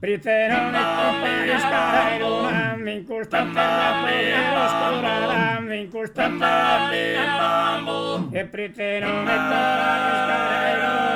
e e luna, mi incusta per la prima oscura, mi incusta per la e priteron e comperisca e luna.